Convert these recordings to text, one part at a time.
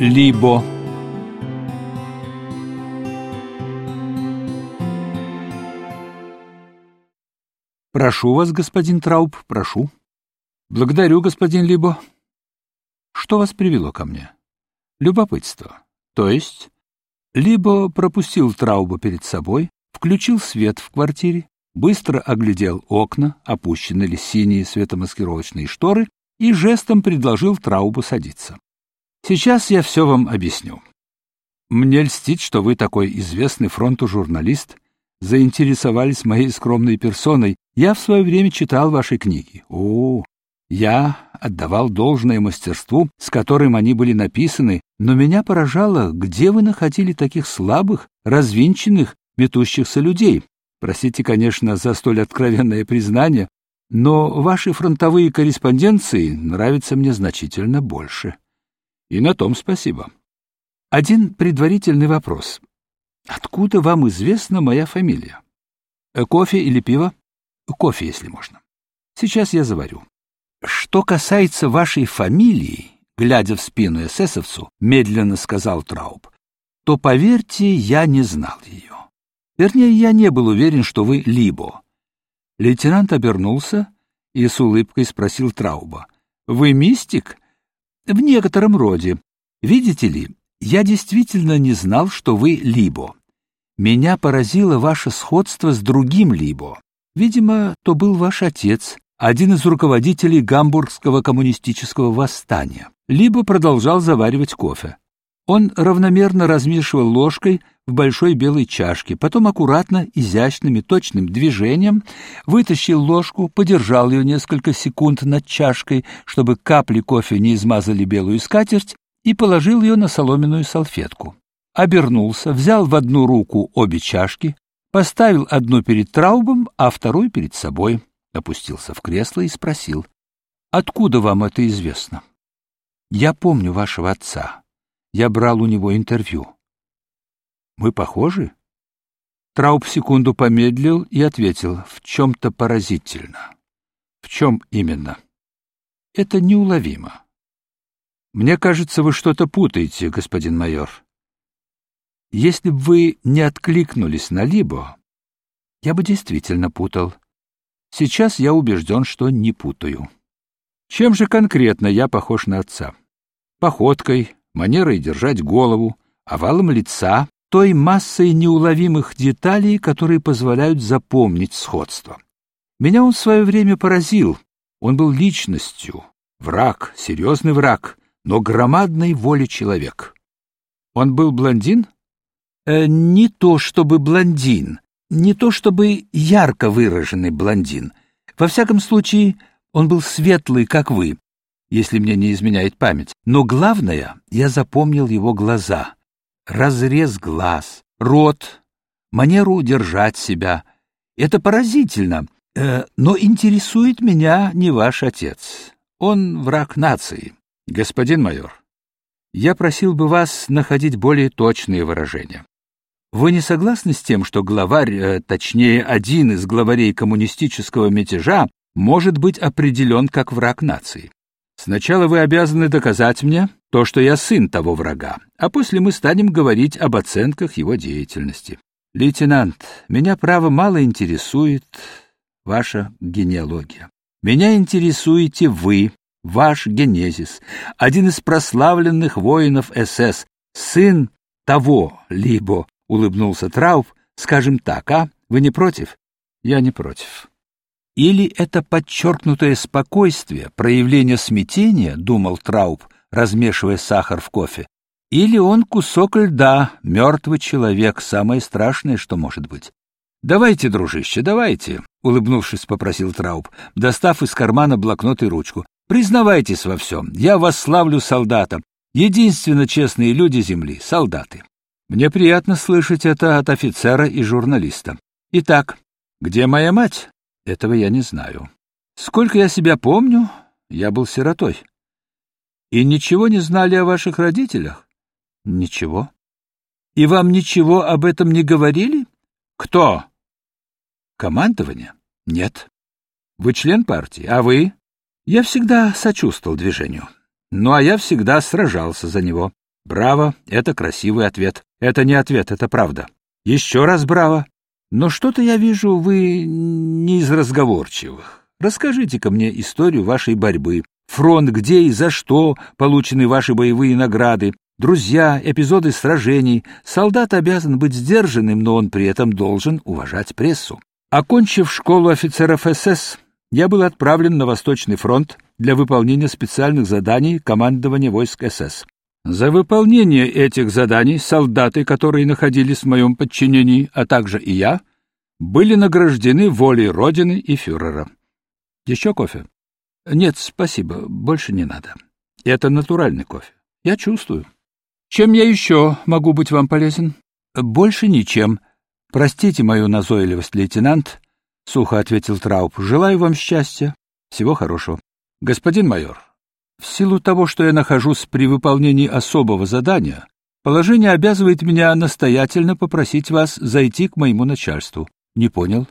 Либо Прошу вас, господин Трауб, прошу. Благодарю, господин Либо. Что вас привело ко мне? Любопытство. То есть Либо пропустил Трауба перед собой, включил свет в квартире, быстро оглядел окна, опущены ли синие светомаскировочные шторы, и жестом предложил Траубу садиться. Сейчас я все вам объясню. Мне льстит, что вы такой известный фронту журналист, заинтересовались моей скромной персоной. Я в свое время читал ваши книги. О, я отдавал должное мастерству, с которым они были написаны, но меня поражало, где вы находили таких слабых, развинченных, метущихся людей. Простите, конечно, за столь откровенное признание, но ваши фронтовые корреспонденции нравятся мне значительно больше. И на том спасибо. Один предварительный вопрос. Откуда вам известна моя фамилия? Э, кофе или пиво? Кофе, если можно. Сейчас я заварю. Что касается вашей фамилии, глядя в спину эсэсовцу, медленно сказал Трауб, то, поверьте, я не знал ее. Вернее, я не был уверен, что вы Либо. Лейтенант обернулся и с улыбкой спросил Трауба. «Вы мистик?» «В некотором роде. Видите ли, я действительно не знал, что вы Либо. Меня поразило ваше сходство с другим Либо. Видимо, то был ваш отец, один из руководителей гамбургского коммунистического восстания. Либо продолжал заваривать кофе. Он равномерно размешивал ложкой в большой белой чашке, потом аккуратно, изящным и точным движением вытащил ложку, подержал ее несколько секунд над чашкой, чтобы капли кофе не измазали белую скатерть, и положил ее на соломенную салфетку. Обернулся, взял в одну руку обе чашки, поставил одну перед Траубом, а вторую перед собой, опустился в кресло и спросил, «Откуда вам это известно?» «Я помню вашего отца. Я брал у него интервью. Мы похожи? Трауб секунду помедлил и ответил, в чем-то поразительно. В чем именно? Это неуловимо. Мне кажется, вы что-то путаете, господин майор. Если бы вы не откликнулись на Либо, я бы действительно путал. Сейчас я убежден, что не путаю. Чем же конкретно я похож на отца? Походкой, манерой держать голову, овалом лица, той массой неуловимых деталей, которые позволяют запомнить сходство. Меня он в свое время поразил. Он был личностью, враг, серьезный враг, но громадной воли человек. Он был блондин? Э, не то чтобы блондин, не то чтобы ярко выраженный блондин. Во всяком случае, он был светлый, как вы, если мне не изменяет память. Но главное, я запомнил его глаза. Разрез глаз, рот, манеру держать себя. Это поразительно. Э, но интересует меня не ваш отец. Он враг нации. Господин майор, я просил бы вас находить более точные выражения. Вы не согласны с тем, что главарь, э, точнее, один из главарей коммунистического мятежа, может быть определен как враг нации? Сначала вы обязаны доказать мне то, что я сын того врага, а после мы станем говорить об оценках его деятельности. Лейтенант, меня право мало интересует ваша генеалогия. Меня интересуете вы, ваш генезис, один из прославленных воинов СС, сын того, либо, улыбнулся Трауф, скажем так, а? Вы не против? Я не против. Или это подчеркнутое спокойствие, проявление смятения, думал Трауб, размешивая сахар в кофе, или он кусок льда, мертвый человек, самое страшное, что может быть. «Давайте, дружище, давайте», — улыбнувшись, попросил Трауб, достав из кармана блокнот и ручку. «Признавайтесь во всем, я вас славлю солдатом. Единственно честные люди Земли — солдаты. Мне приятно слышать это от офицера и журналиста. Итак, где моя мать? Этого я не знаю. Сколько я себя помню, я был сиротой. И ничего не знали о ваших родителях? Ничего. И вам ничего об этом не говорили? Кто? Командование? Нет. Вы член партии, а вы? Я всегда сочувствовал движению. Ну, а я всегда сражался за него. Браво, это красивый ответ. Это не ответ, это правда. Еще раз браво. Но что-то я вижу, вы не из разговорчивых. Расскажите-ка мне историю вашей борьбы. Фронт, где и за что получены ваши боевые награды, друзья, эпизоды сражений. Солдат обязан быть сдержанным, но он при этом должен уважать прессу. Окончив школу офицеров СС, я был отправлен на Восточный фронт для выполнения специальных заданий командования войск СС. За выполнение этих заданий солдаты, которые находились в моем подчинении, а также и я, были награждены волей Родины и фюрера. Еще кофе? Нет, спасибо, больше не надо. Это натуральный кофе. Я чувствую. Чем я еще могу быть вам полезен? Больше ничем. Простите мою назойливость, лейтенант, — сухо ответил Трауп. Желаю вам счастья. Всего хорошего. Господин майор, в силу того, что я нахожусь при выполнении особого задания, положение обязывает меня настоятельно попросить вас зайти к моему начальству. Не понял?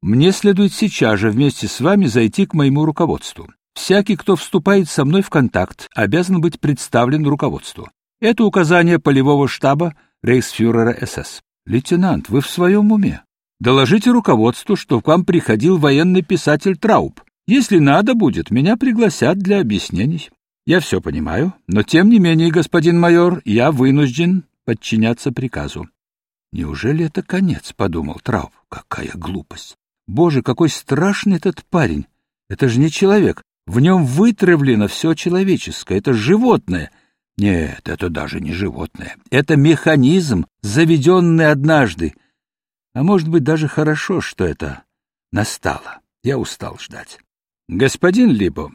Мне следует сейчас же вместе с вами зайти к моему руководству. Всякий, кто вступает со мной в контакт, обязан быть представлен руководству. Это указание полевого штаба рейхсфюрера СС. Лейтенант, вы в своем уме? Доложите руководству, что к вам приходил военный писатель Трауб. Если надо будет, меня пригласят для объяснений. Я все понимаю, но тем не менее, господин майор, я вынужден подчиняться приказу. Неужели это конец, подумал Трауб. Какая глупость. Боже, какой страшный этот парень. Это же не человек. В нем вытравлено все человеческое. Это животное. Нет, это даже не животное. Это механизм, заведенный однажды. А может быть, даже хорошо, что это настало. Я устал ждать. Господин Либо,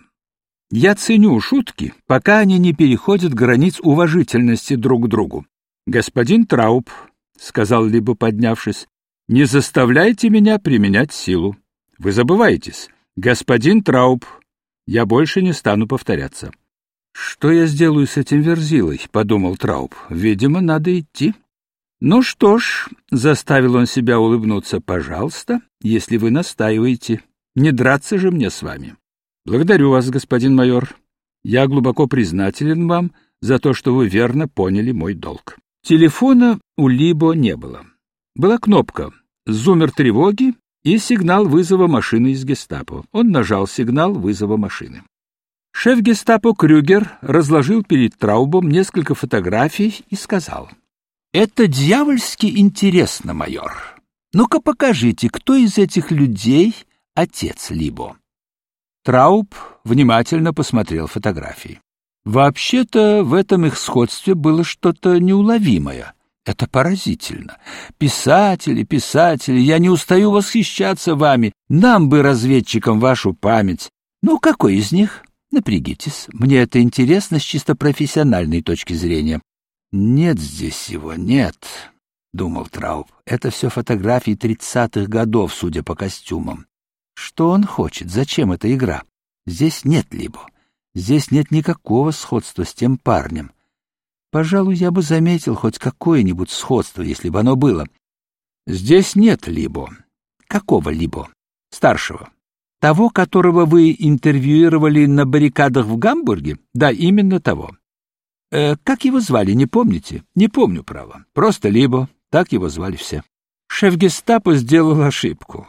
я ценю шутки, пока они не переходят границ уважительности друг к другу. Господин Трауб, — сказал Либо, поднявшись, — не заставляйте меня применять силу. Вы забываетесь. Господин Трауб, я больше не стану повторяться. Что я сделаю с этим верзилой? — подумал Трауб. Видимо, надо идти. Ну что ж, — заставил он себя улыбнуться, — пожалуйста, если вы настаиваете. Не драться же мне с вами. Благодарю вас, господин майор. Я глубоко признателен вам за то, что вы верно поняли мой долг. Телефона у Либо не было. Была кнопка «Зумер тревоги» и сигнал вызова машины из гестапо. Он нажал сигнал вызова машины. Шеф гестапо Крюгер разложил перед Траубом несколько фотографий и сказал. «Это дьявольски интересно, майор. Ну-ка покажите, кто из этих людей отец Либо. Трауб внимательно посмотрел фотографии. Вообще-то в этом их сходстве было что-то неуловимое. Это поразительно. Писатели, писатели, я не устаю восхищаться вами. Нам бы, разведчикам, вашу память. Ну, какой из них? Напрягитесь. Мне это интересно с чисто профессиональной точки зрения. Нет здесь его, нет, — думал Трауб. Это все фотографии тридцатых годов, судя по костюмам. Что он хочет? Зачем эта игра? Здесь нет Либо. Здесь нет никакого сходства с тем парнем. Пожалуй, я бы заметил хоть какое-нибудь сходство, если бы оно было. Здесь нет Либо. Какого Либо? Старшего. Того, которого вы интервьюировали на баррикадах в Гамбурге? Да, именно того. Э, как его звали, не помните? Не помню, право. Просто Либо. Так его звали все. Шеф гестапо сделал ошибку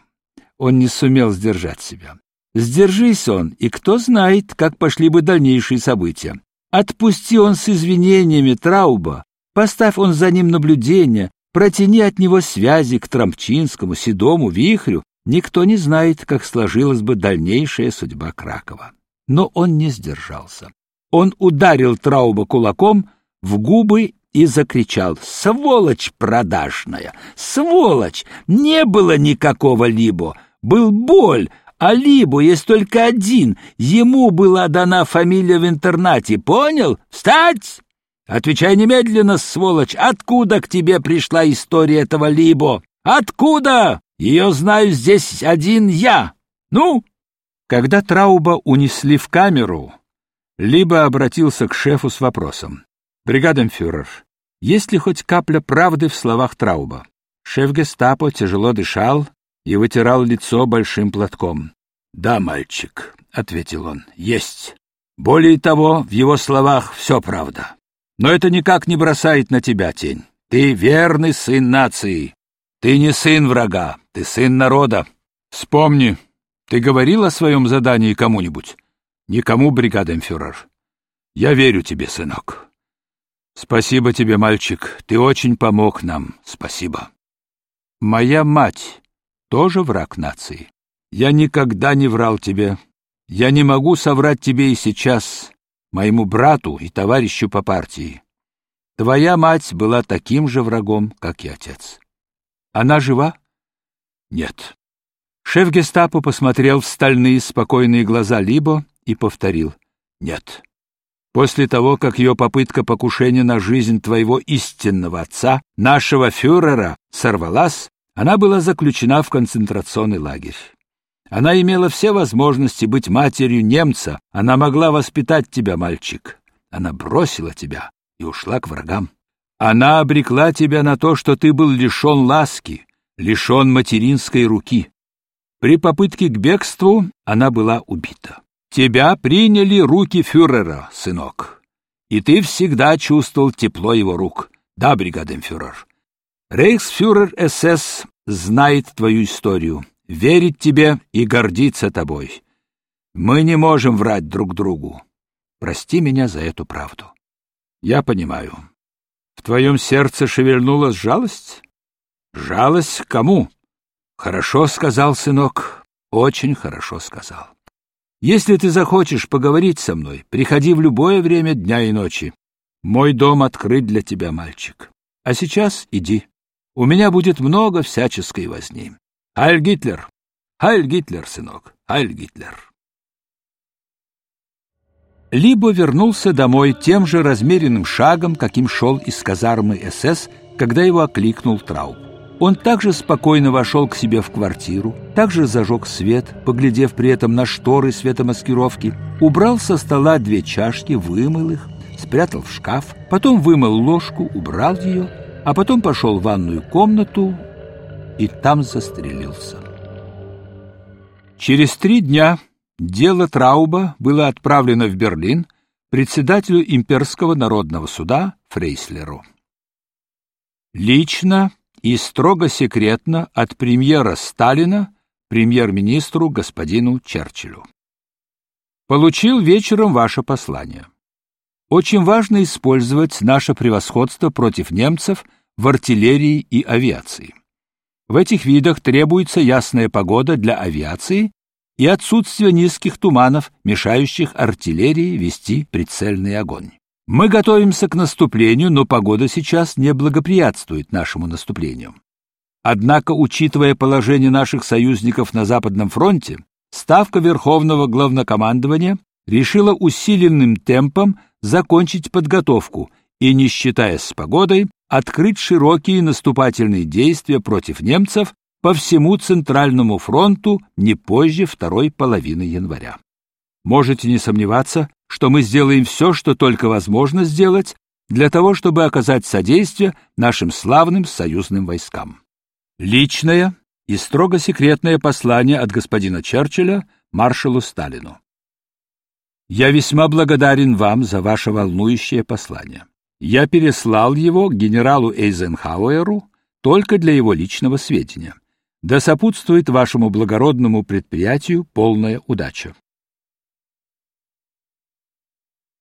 он не сумел сдержать себя. Сдержись он, и кто знает, как пошли бы дальнейшие события. Отпусти он с извинениями Трауба, поставь он за ним наблюдение, протяни от него связи к Трампчинскому, Седому, Вихрю, никто не знает, как сложилась бы дальнейшая судьба Кракова. Но он не сдержался. Он ударил Трауба кулаком в губы и закричал «Сволочь продажная! Сволочь! Не было никакого либо! Был боль, а либо есть только один. Ему была дана фамилия в интернате. Понял? Встать! Отвечай немедленно, сволочь, откуда к тебе пришла история этого либо? Откуда? Ее знаю здесь один я. Ну?» Когда Трауба унесли в камеру, Либо обратился к шефу с вопросом. «Бригаденфюрер, есть ли хоть капля правды в словах Трауба?» Шеф гестапо тяжело дышал и вытирал лицо большим платком. «Да, мальчик», — ответил он, — «есть. Более того, в его словах все правда. Но это никак не бросает на тебя тень. Ты верный сын нации. Ты не сын врага, ты сын народа. Вспомни, ты говорил о своем задании кому-нибудь? Никому, бригаденфюрер. Я верю тебе, сынок. Спасибо тебе, мальчик. Ты очень помог нам. Спасибо. Моя мать тоже враг нации. Я никогда не врал тебе. Я не могу соврать тебе и сейчас, моему брату и товарищу по партии. Твоя мать была таким же врагом, как и отец. Она жива? Нет. Шеф гестапо посмотрел в стальные спокойные глаза Либо и повторил: "Нет". После того, как ее попытка покушения на жизнь твоего истинного отца, нашего фюрера, сорвалась, она была заключена в концентрационный лагерь. Она имела все возможности быть матерью немца, она могла воспитать тебя, мальчик. Она бросила тебя и ушла к врагам. Она обрекла тебя на то, что ты был лишен ласки, лишен материнской руки. При попытке к бегству она была убита. Тебя приняли руки фюрера, сынок, и ты всегда чувствовал тепло его рук. Да, бригаденфюрер. Рейхсфюрер СС знает твою историю, верит тебе и гордится тобой. Мы не можем врать друг другу. Прости меня за эту правду. Я понимаю. В твоем сердце шевельнулась жалость? Жалость к кому? Хорошо сказал, сынок, очень хорошо сказал. Если ты захочешь поговорить со мной, приходи в любое время дня и ночи. Мой дом открыт для тебя, мальчик. А сейчас иди. У меня будет много всяческой возни. Айль Гитлер! Айль Гитлер, сынок! Айль Гитлер! Либо вернулся домой тем же размеренным шагом, каким шел из казармы СС, когда его окликнул Трауб. Он также спокойно вошел к себе в квартиру, также зажег свет, поглядев при этом на шторы светомаскировки, убрал со стола две чашки, вымыл их, спрятал в шкаф, потом вымыл ложку, убрал ее, а потом пошел в ванную комнату и там застрелился. Через три дня дело Трауба было отправлено в Берлин председателю имперского народного суда Фрейслеру. Лично и строго секретно от премьера Сталина премьер-министру господину Черчиллю. Получил вечером ваше послание. Очень важно использовать наше превосходство против немцев в артиллерии и авиации. В этих видах требуется ясная погода для авиации и отсутствие низких туманов, мешающих артиллерии вести прицельный огонь. Мы готовимся к наступлению, но погода сейчас не благоприятствует нашему наступлению. Однако, учитывая положение наших союзников на Западном фронте, Ставка Верховного Главнокомандования решила усиленным темпом закончить подготовку и, не считаясь с погодой, открыть широкие наступательные действия против немцев по всему Центральному фронту не позже второй половины января. Можете не сомневаться, что мы сделаем все, что только возможно сделать, для того, чтобы оказать содействие нашим славным союзным войскам. Личное и строго секретное послание от господина Черчилля маршалу Сталину. Я весьма благодарен вам за ваше волнующее послание. Я переслал его генералу Эйзенхауэру только для его личного сведения. Да сопутствует вашему благородному предприятию полная удача.